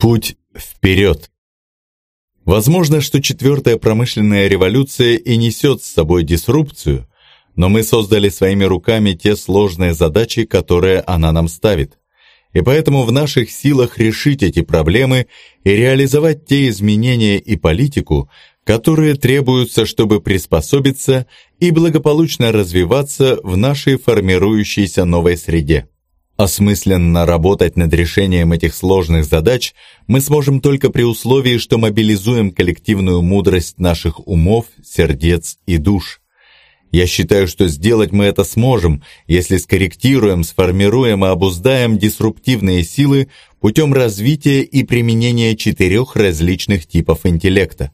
Путь вперед. Возможно, что четвертая промышленная революция и несет с собой дисрупцию, но мы создали своими руками те сложные задачи, которые она нам ставит. И поэтому в наших силах решить эти проблемы и реализовать те изменения и политику, которые требуются, чтобы приспособиться и благополучно развиваться в нашей формирующейся новой среде. Осмысленно работать над решением этих сложных задач мы сможем только при условии, что мобилизуем коллективную мудрость наших умов, сердец и душ. Я считаю, что сделать мы это сможем, если скорректируем, сформируем и обуздаем дисруптивные силы путем развития и применения четырех различных типов интеллекта.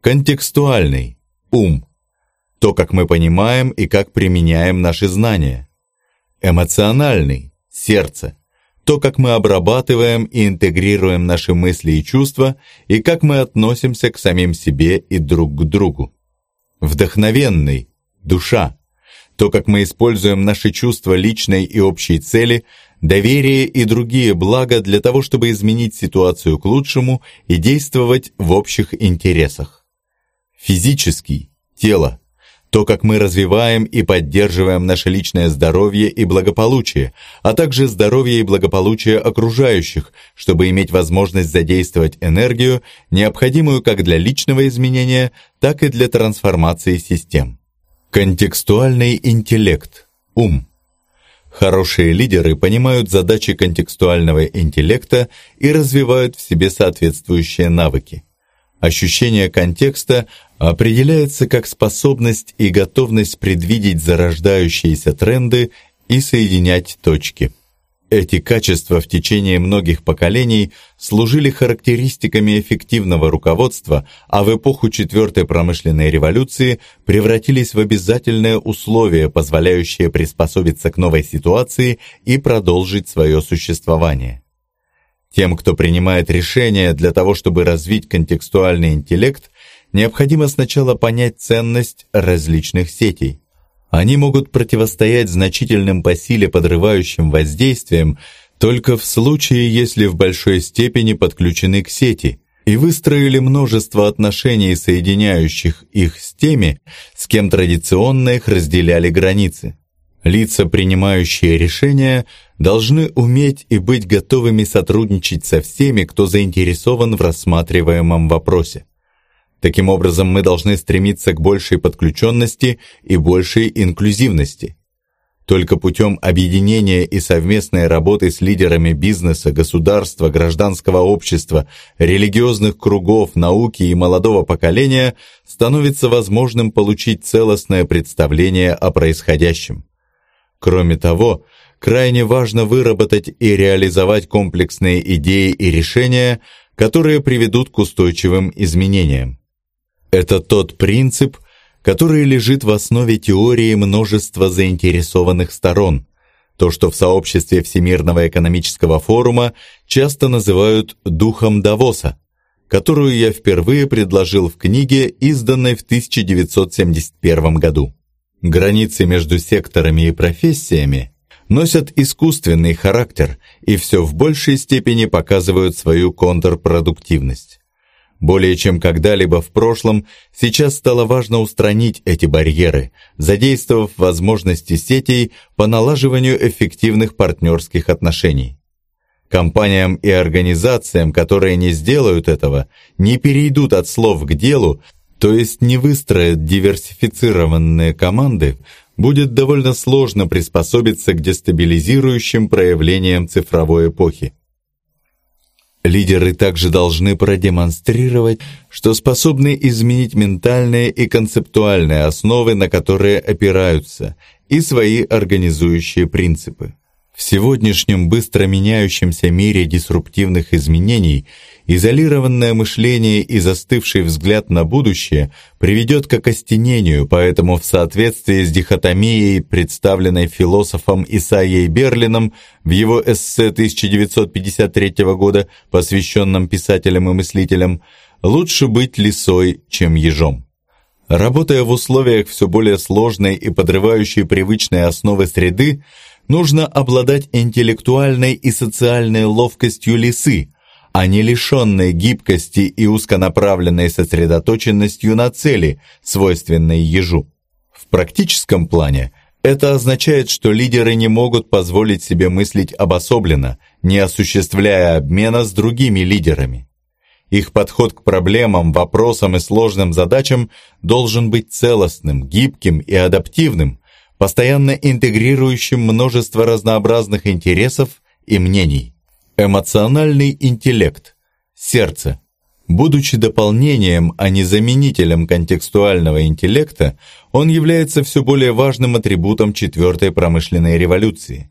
Контекстуальный – ум, то, как мы понимаем и как применяем наши знания. Эмоциональный – сердце. То, как мы обрабатываем и интегрируем наши мысли и чувства, и как мы относимся к самим себе и друг к другу. Вдохновенный – душа. То, как мы используем наши чувства личной и общей цели, доверие и другие блага для того, чтобы изменить ситуацию к лучшему и действовать в общих интересах. Физический – тело то, как мы развиваем и поддерживаем наше личное здоровье и благополучие, а также здоровье и благополучие окружающих, чтобы иметь возможность задействовать энергию, необходимую как для личного изменения, так и для трансформации систем. Контекстуальный интеллект. Ум. Хорошие лидеры понимают задачи контекстуального интеллекта и развивают в себе соответствующие навыки. Ощущение контекста определяется как способность и готовность предвидеть зарождающиеся тренды и соединять точки. Эти качества в течение многих поколений служили характеристиками эффективного руководства, а в эпоху Четвертой промышленной революции превратились в обязательное условие, позволяющее приспособиться к новой ситуации и продолжить свое существование. Тем, кто принимает решения для того, чтобы развить контекстуальный интеллект, необходимо сначала понять ценность различных сетей. Они могут противостоять значительным по силе подрывающим воздействиям только в случае, если в большой степени подключены к сети и выстроили множество отношений, соединяющих их с теми, с кем традиционно их разделяли границы. Лица, принимающие решения, должны уметь и быть готовыми сотрудничать со всеми, кто заинтересован в рассматриваемом вопросе. Таким образом, мы должны стремиться к большей подключенности и большей инклюзивности. Только путем объединения и совместной работы с лидерами бизнеса, государства, гражданского общества, религиозных кругов, науки и молодого поколения становится возможным получить целостное представление о происходящем. Кроме того, крайне важно выработать и реализовать комплексные идеи и решения, которые приведут к устойчивым изменениям. Это тот принцип, который лежит в основе теории множества заинтересованных сторон, то, что в сообществе Всемирного экономического форума часто называют «духом Давоса», которую я впервые предложил в книге, изданной в 1971 году. Границы между секторами и профессиями носят искусственный характер и все в большей степени показывают свою контрпродуктивность. Более чем когда-либо в прошлом, сейчас стало важно устранить эти барьеры, задействовав возможности сетей по налаживанию эффективных партнерских отношений. Компаниям и организациям, которые не сделают этого, не перейдут от слов к делу, то есть не выстроят диверсифицированные команды, будет довольно сложно приспособиться к дестабилизирующим проявлениям цифровой эпохи. Лидеры также должны продемонстрировать, что способны изменить ментальные и концептуальные основы, на которые опираются, и свои организующие принципы. В сегодняшнем быстро меняющемся мире дисруптивных изменений изолированное мышление и застывший взгляд на будущее приведет к окостенению, поэтому в соответствии с дихотомией, представленной философом Исаией Берлином в его эссе 1953 года, посвященном писателям и мыслителям, лучше быть лисой, чем ежом. Работая в условиях все более сложной и подрывающей привычные основы среды, нужно обладать интеллектуальной и социальной ловкостью лисы, а не лишенной гибкости и узконаправленной сосредоточенностью на цели, свойственной ежу. В практическом плане это означает, что лидеры не могут позволить себе мыслить обособленно, не осуществляя обмена с другими лидерами. Их подход к проблемам, вопросам и сложным задачам должен быть целостным, гибким и адаптивным, постоянно интегрирующим множество разнообразных интересов и мнений. Эмоциональный интеллект, сердце. Будучи дополнением, а не заменителем контекстуального интеллекта, он является все более важным атрибутом четвертой промышленной революции.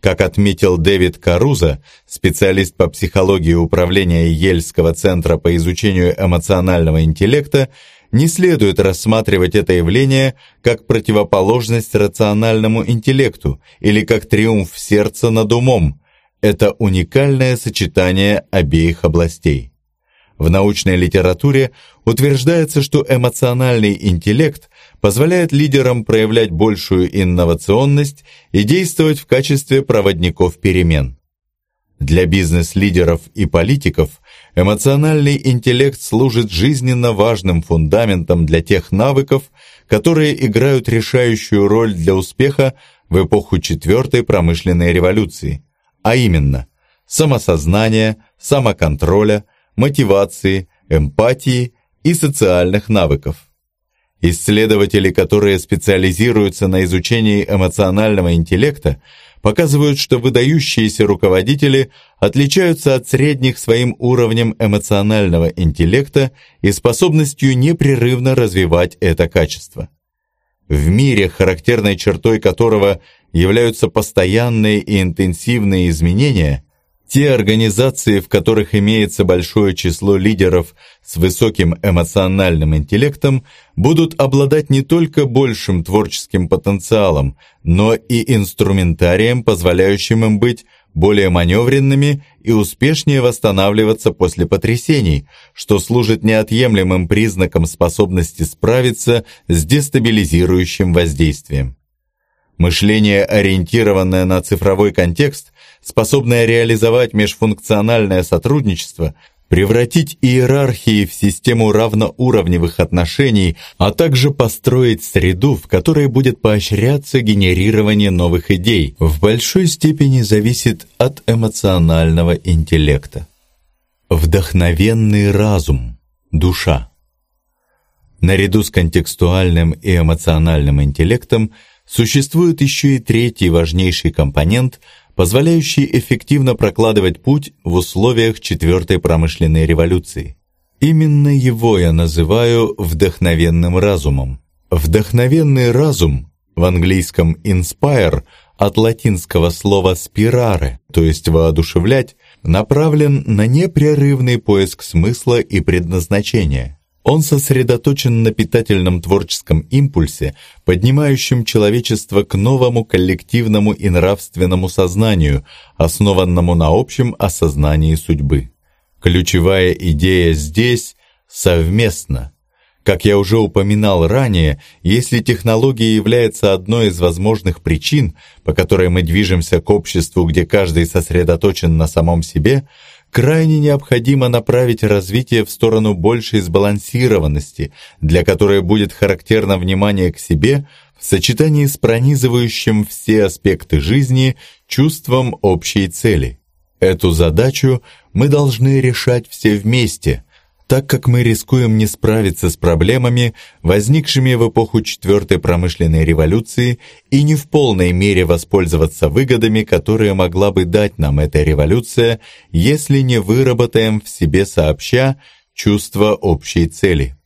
Как отметил Дэвид Каруза, специалист по психологии управления Ельского центра по изучению эмоционального интеллекта, не следует рассматривать это явление как противоположность рациональному интеллекту или как триумф сердца над умом, это уникальное сочетание обеих областей. В научной литературе утверждается, что эмоциональный интеллект позволяет лидерам проявлять большую инновационность и действовать в качестве проводников перемен. Для бизнес-лидеров и политиков эмоциональный интеллект служит жизненно важным фундаментом для тех навыков, которые играют решающую роль для успеха в эпоху четвертой промышленной революции – а именно самосознания, самоконтроля, мотивации, эмпатии и социальных навыков. Исследователи, которые специализируются на изучении эмоционального интеллекта, показывают, что выдающиеся руководители отличаются от средних своим уровнем эмоционального интеллекта и способностью непрерывно развивать это качество. В мире, характерной чертой которого являются постоянные и интенсивные изменения, те организации, в которых имеется большое число лидеров с высоким эмоциональным интеллектом, будут обладать не только большим творческим потенциалом, но и инструментарием, позволяющим им быть более маневренными и успешнее восстанавливаться после потрясений, что служит неотъемлемым признаком способности справиться с дестабилизирующим воздействием. Мышление, ориентированное на цифровой контекст, способное реализовать межфункциональное сотрудничество, превратить иерархии в систему равноуровневых отношений, а также построить среду, в которой будет поощряться генерирование новых идей, в большой степени зависит от эмоционального интеллекта. Вдохновенный разум, душа. Наряду с контекстуальным и эмоциональным интеллектом – Существует еще и третий важнейший компонент, позволяющий эффективно прокладывать путь в условиях четвертой промышленной революции. Именно его я называю вдохновенным разумом. Вдохновенный разум, в английском inspire, от латинского слова spirare, то есть воодушевлять, направлен на непрерывный поиск смысла и предназначения – он сосредоточен на питательном творческом импульсе, поднимающем человечество к новому коллективному и нравственному сознанию, основанному на общем осознании судьбы. Ключевая идея здесь – совместно. Как я уже упоминал ранее, если технология является одной из возможных причин, по которой мы движемся к обществу, где каждый сосредоточен на самом себе – крайне необходимо направить развитие в сторону большей сбалансированности, для которой будет характерно внимание к себе в сочетании с пронизывающим все аспекты жизни чувством общей цели. Эту задачу мы должны решать все вместе – так как мы рискуем не справиться с проблемами, возникшими в эпоху четвертой промышленной революции, и не в полной мере воспользоваться выгодами, которые могла бы дать нам эта революция, если не выработаем в себе сообща чувство общей цели.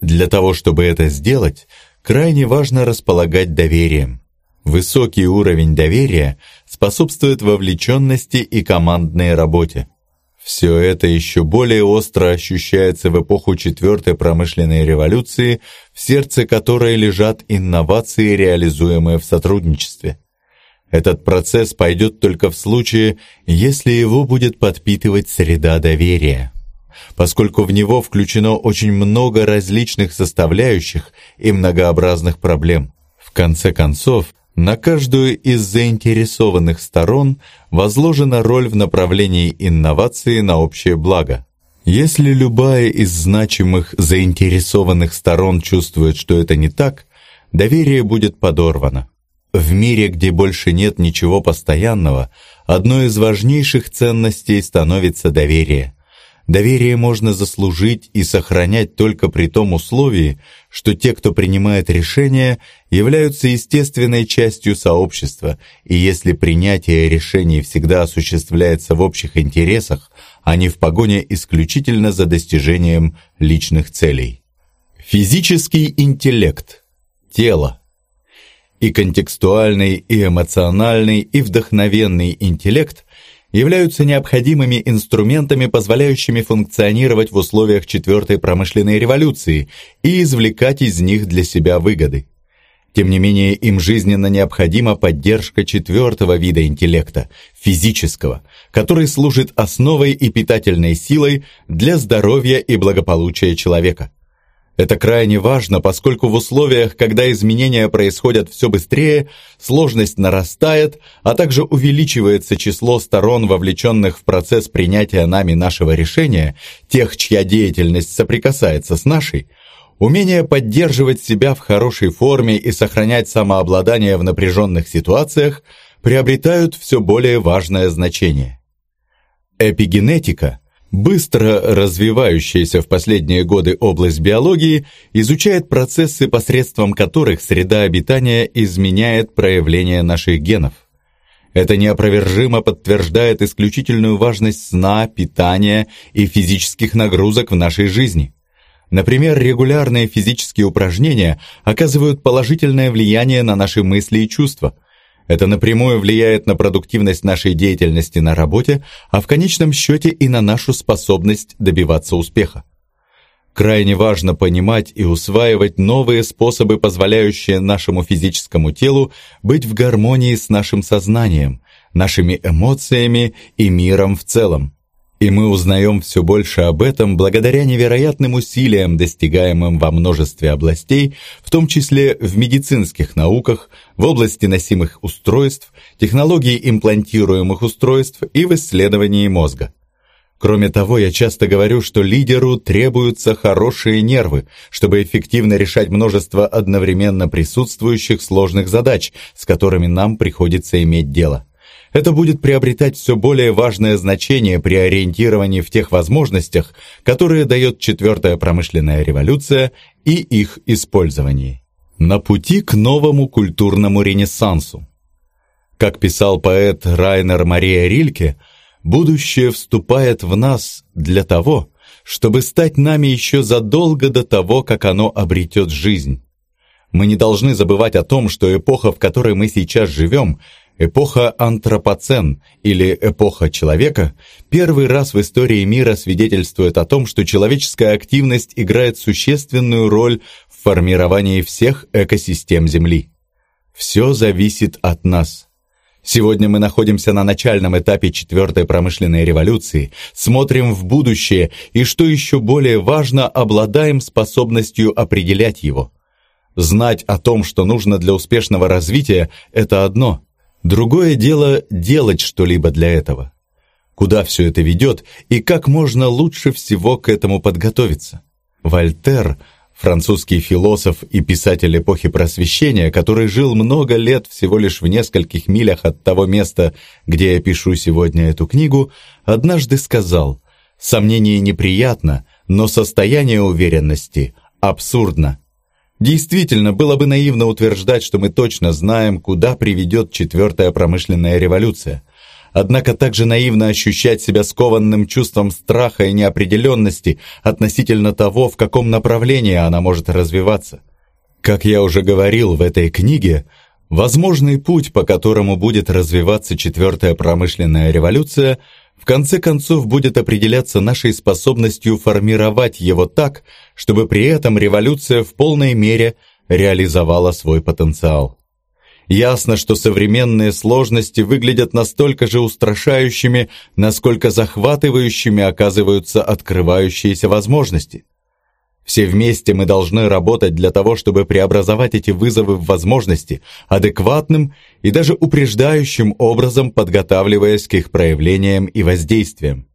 Для того, чтобы это сделать, крайне важно располагать доверием. Высокий уровень доверия способствует вовлеченности и командной работе. Все это еще более остро ощущается в эпоху четвертой промышленной революции, в сердце которой лежат инновации, реализуемые в сотрудничестве. Этот процесс пойдет только в случае, если его будет подпитывать среда доверия, поскольку в него включено очень много различных составляющих и многообразных проблем. В конце концов, На каждую из заинтересованных сторон возложена роль в направлении инновации на общее благо. Если любая из значимых заинтересованных сторон чувствует, что это не так, доверие будет подорвано. В мире, где больше нет ничего постоянного, одной из важнейших ценностей становится доверие. Доверие можно заслужить и сохранять только при том условии, что те, кто принимает решения, являются естественной частью сообщества, и если принятие решений всегда осуществляется в общих интересах, а не в погоне исключительно за достижением личных целей. Физический интеллект. Тело. И контекстуальный, и эмоциональный, и вдохновенный интеллект являются необходимыми инструментами, позволяющими функционировать в условиях четвертой промышленной революции и извлекать из них для себя выгоды. Тем не менее, им жизненно необходима поддержка четвертого вида интеллекта, физического, который служит основой и питательной силой для здоровья и благополучия человека. Это крайне важно, поскольку в условиях, когда изменения происходят все быстрее, сложность нарастает, а также увеличивается число сторон, вовлеченных в процесс принятия нами нашего решения, тех, чья деятельность соприкасается с нашей, умение поддерживать себя в хорошей форме и сохранять самообладание в напряженных ситуациях приобретают все более важное значение. Эпигенетика – Быстро развивающаяся в последние годы область биологии изучает процессы, посредством которых среда обитания изменяет проявление наших генов. Это неопровержимо подтверждает исключительную важность сна, питания и физических нагрузок в нашей жизни. Например, регулярные физические упражнения оказывают положительное влияние на наши мысли и чувства – это напрямую влияет на продуктивность нашей деятельности на работе, а в конечном счете и на нашу способность добиваться успеха. Крайне важно понимать и усваивать новые способы, позволяющие нашему физическому телу быть в гармонии с нашим сознанием, нашими эмоциями и миром в целом. И мы узнаем все больше об этом благодаря невероятным усилиям, достигаемым во множестве областей, в том числе в медицинских науках, в области носимых устройств, технологии имплантируемых устройств и в исследовании мозга. Кроме того, я часто говорю, что лидеру требуются хорошие нервы, чтобы эффективно решать множество одновременно присутствующих сложных задач, с которыми нам приходится иметь дело. Это будет приобретать все более важное значение при ориентировании в тех возможностях, которые дает четвертая промышленная революция и их использовании. На пути к новому культурному ренессансу. Как писал поэт Райнер Мария Рильке, будущее вступает в нас для того, чтобы стать нами еще задолго до того, как оно обретет жизнь. Мы не должны забывать о том, что эпоха, в которой мы сейчас живем, Эпоха антропоцен или эпоха человека первый раз в истории мира свидетельствует о том, что человеческая активность играет существенную роль в формировании всех экосистем Земли. Все зависит от нас. Сегодня мы находимся на начальном этапе четвертой промышленной революции, смотрим в будущее и, что еще более важно, обладаем способностью определять его. Знать о том, что нужно для успешного развития, это одно – Другое дело делать что-либо для этого. Куда все это ведет и как можно лучше всего к этому подготовиться? Вольтер, французский философ и писатель эпохи Просвещения, который жил много лет всего лишь в нескольких милях от того места, где я пишу сегодня эту книгу, однажды сказал «Сомнение неприятно, но состояние уверенности абсурдно». Действительно, было бы наивно утверждать, что мы точно знаем, куда приведет четвертая промышленная революция. Однако также наивно ощущать себя скованным чувством страха и неопределенности относительно того, в каком направлении она может развиваться. Как я уже говорил в этой книге, возможный путь, по которому будет развиваться четвертая промышленная революция – в конце концов будет определяться нашей способностью формировать его так, чтобы при этом революция в полной мере реализовала свой потенциал. Ясно, что современные сложности выглядят настолько же устрашающими, насколько захватывающими оказываются открывающиеся возможности. Все вместе мы должны работать для того, чтобы преобразовать эти вызовы в возможности адекватным и даже упреждающим образом подготавливаясь к их проявлениям и воздействиям.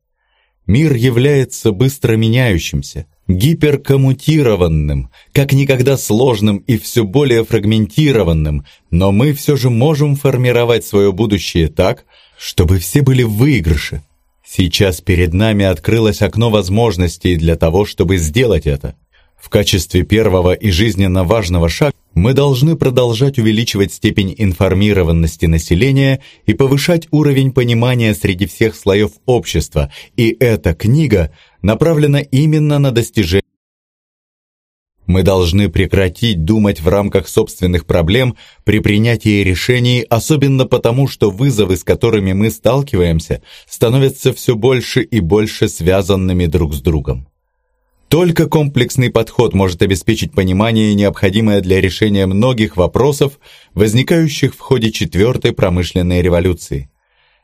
Мир является быстро меняющимся, гиперкоммутированным, как никогда сложным и все более фрагментированным, но мы все же можем формировать свое будущее так, чтобы все были в выигрыше. Сейчас перед нами открылось окно возможностей для того, чтобы сделать это. В качестве первого и жизненно важного шага мы должны продолжать увеличивать степень информированности населения и повышать уровень понимания среди всех слоев общества, и эта книга направлена именно на достижение мы должны прекратить думать в рамках собственных проблем при принятии решений, особенно потому, что вызовы, с которыми мы сталкиваемся, становятся все больше и больше связанными друг с другом. Только комплексный подход может обеспечить понимание, необходимое для решения многих вопросов, возникающих в ходе четвертой промышленной революции.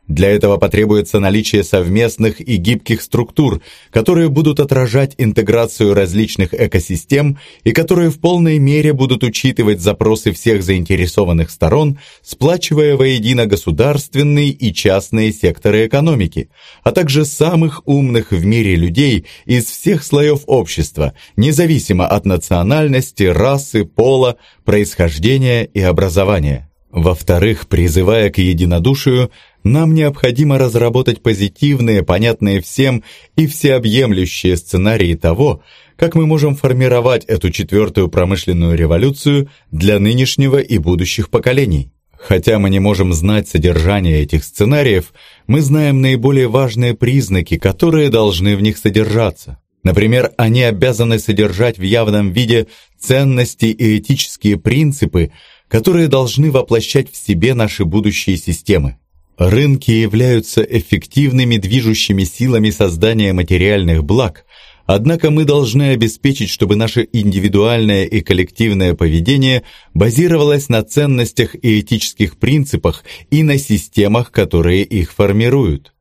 Для этого потребуется наличие совместных и гибких структур, которые будут отражать интеграцию различных экосистем и которые в полной мере будут учитывать запросы всех заинтересованных сторон, сплачивая воедино государственные и частные секторы экономики, а также самых умных в мире людей из всех слоев общества, независимо от национальности, расы, пола, происхождения и образования. Во-вторых, призывая к единодушию, нам необходимо разработать позитивные, понятные всем и всеобъемлющие сценарии того, как мы можем формировать эту четвертую промышленную революцию для нынешнего и будущих поколений. Хотя мы не можем знать содержание этих сценариев, мы знаем наиболее важные признаки, которые должны в них содержаться. Например, они обязаны содержать в явном виде ценности и этические принципы, которые должны воплощать в себе наши будущие системы. Рынки являются эффективными движущими силами создания материальных благ, однако мы должны обеспечить, чтобы наше индивидуальное и коллективное поведение базировалось на ценностях и этических принципах и на системах, которые их формируют.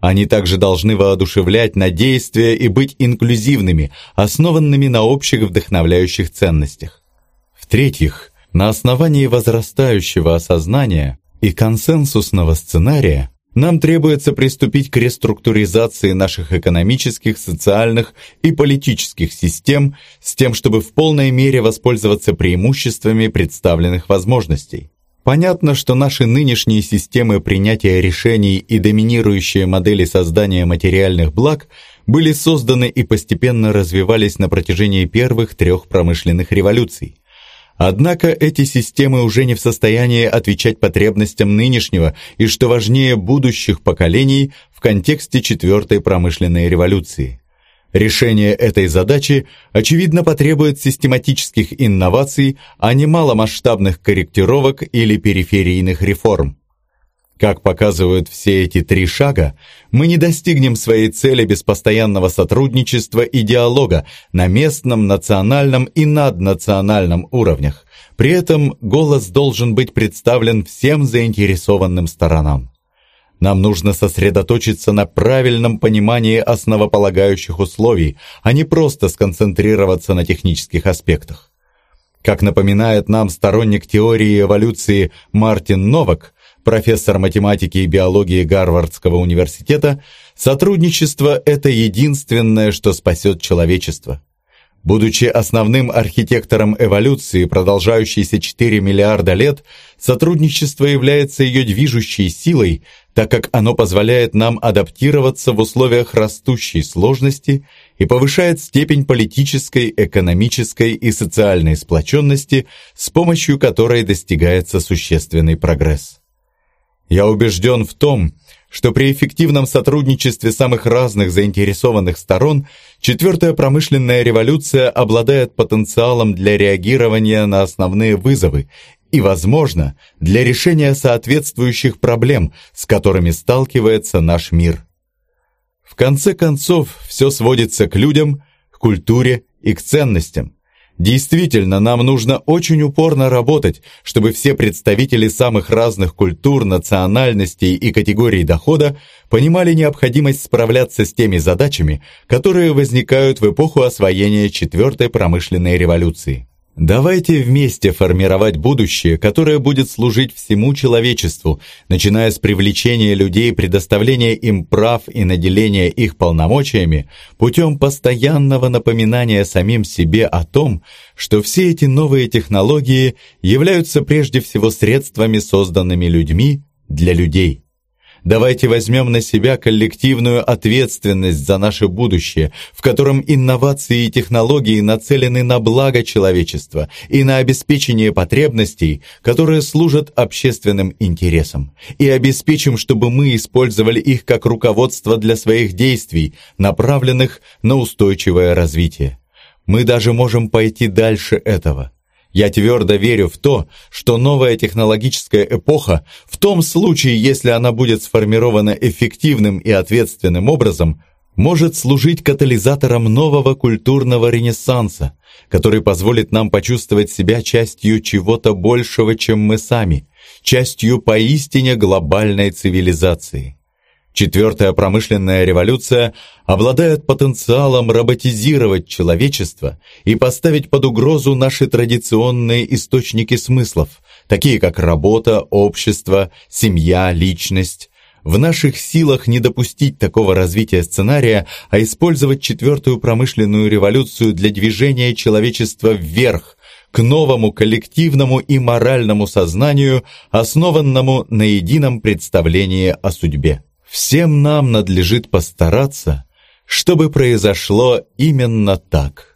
Они также должны воодушевлять на действия и быть инклюзивными, основанными на общих вдохновляющих ценностях. В-третьих, на основании возрастающего осознания и консенсусного сценария нам требуется приступить к реструктуризации наших экономических, социальных и политических систем с тем, чтобы в полной мере воспользоваться преимуществами представленных возможностей. Понятно, что наши нынешние системы принятия решений и доминирующие модели создания материальных благ были созданы и постепенно развивались на протяжении первых трех промышленных революций. Однако эти системы уже не в состоянии отвечать потребностям нынешнего и, что важнее, будущих поколений в контексте четвертой промышленной революции. Решение этой задачи, очевидно, потребует систематических инноваций, а не маломасштабных корректировок или периферийных реформ. Как показывают все эти три шага, мы не достигнем своей цели без постоянного сотрудничества и диалога на местном, национальном и наднациональном уровнях. При этом голос должен быть представлен всем заинтересованным сторонам. Нам нужно сосредоточиться на правильном понимании основополагающих условий, а не просто сконцентрироваться на технических аспектах. Как напоминает нам сторонник теории эволюции Мартин Новак, профессор математики и биологии Гарвардского университета, сотрудничество – это единственное, что спасет человечество. Будучи основным архитектором эволюции, продолжающейся 4 миллиарда лет, сотрудничество является ее движущей силой, так как оно позволяет нам адаптироваться в условиях растущей сложности и повышает степень политической, экономической и социальной сплоченности, с помощью которой достигается существенный прогресс. Я убежден в том, что при эффективном сотрудничестве самых разных заинтересованных сторон четвертая промышленная революция обладает потенциалом для реагирования на основные вызовы и, возможно, для решения соответствующих проблем, с которыми сталкивается наш мир. В конце концов, все сводится к людям, к культуре и к ценностям. Действительно, нам нужно очень упорно работать, чтобы все представители самых разных культур, национальностей и категорий дохода понимали необходимость справляться с теми задачами, которые возникают в эпоху освоения четвертой промышленной революции. Давайте вместе формировать будущее, которое будет служить всему человечеству, начиная с привлечения людей, предоставления им прав и наделения их полномочиями, путем постоянного напоминания самим себе о том, что все эти новые технологии являются прежде всего средствами, созданными людьми для людей. Давайте возьмем на себя коллективную ответственность за наше будущее, в котором инновации и технологии нацелены на благо человечества и на обеспечение потребностей, которые служат общественным интересам, и обеспечим, чтобы мы использовали их как руководство для своих действий, направленных на устойчивое развитие. Мы даже можем пойти дальше этого – я твердо верю в то, что новая технологическая эпоха, в том случае, если она будет сформирована эффективным и ответственным образом, может служить катализатором нового культурного ренессанса, который позволит нам почувствовать себя частью чего-то большего, чем мы сами, частью поистине глобальной цивилизации. Четвертая промышленная революция обладает потенциалом роботизировать человечество и поставить под угрозу наши традиционные источники смыслов, такие как работа, общество, семья, личность. В наших силах не допустить такого развития сценария, а использовать четвертую промышленную революцию для движения человечества вверх, к новому коллективному и моральному сознанию, основанному на едином представлении о судьбе. Всем нам надлежит постараться, чтобы произошло именно так.